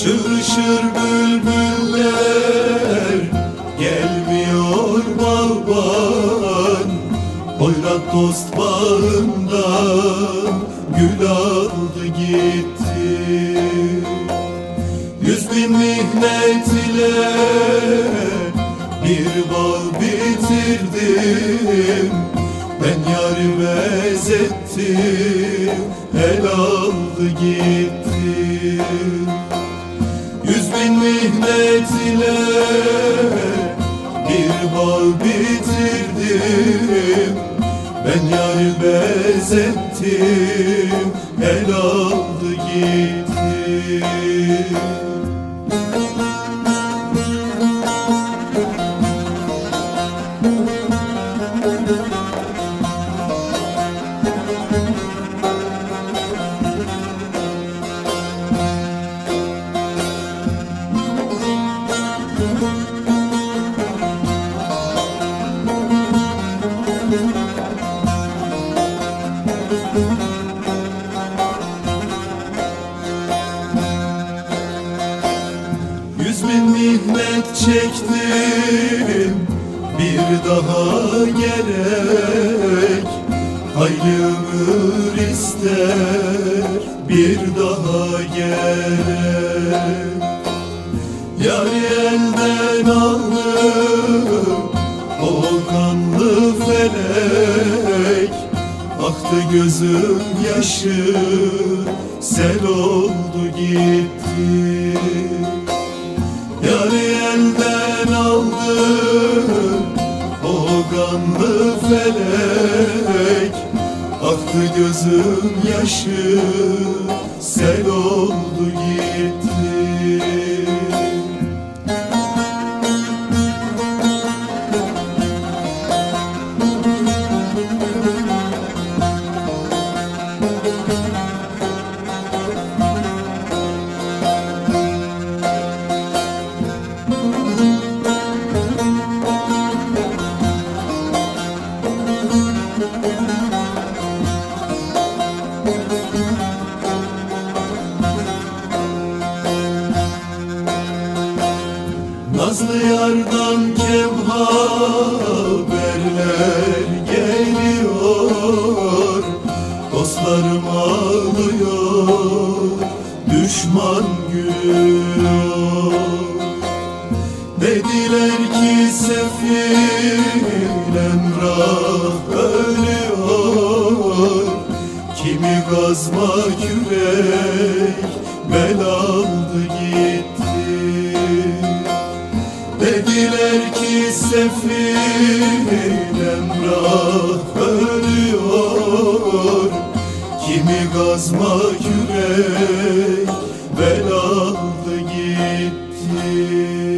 Çığırışır bülbüller Gelmiyor bağban Hoyrat dost bağından Gül aldı gitti. Yüz bin mihnet ile Bir bağ bitirdim. Ben yarime ezettim El aldı gitti bin mihnet ile bir bağ bitirdim. Ben yarı bezettim el aldı gitti Mihnet çektim. Bir daha gerek Hayli ömür ister. Bir daha gerek. Yari elden aldım O kanlı felek. Aktı gözüm yaşı Sel oldu gitti Gözüm yaşı Nazlı yardan kem haberler geliyor. Dostlarım ağlıyor, düşman gülüyor. Dediler ki sefil emrah ölüyor. Kimi gazma kürek bel aldı gitti Dediler ki sefil emrah ölüyor. Kimi gazma kürek bel aldı gitti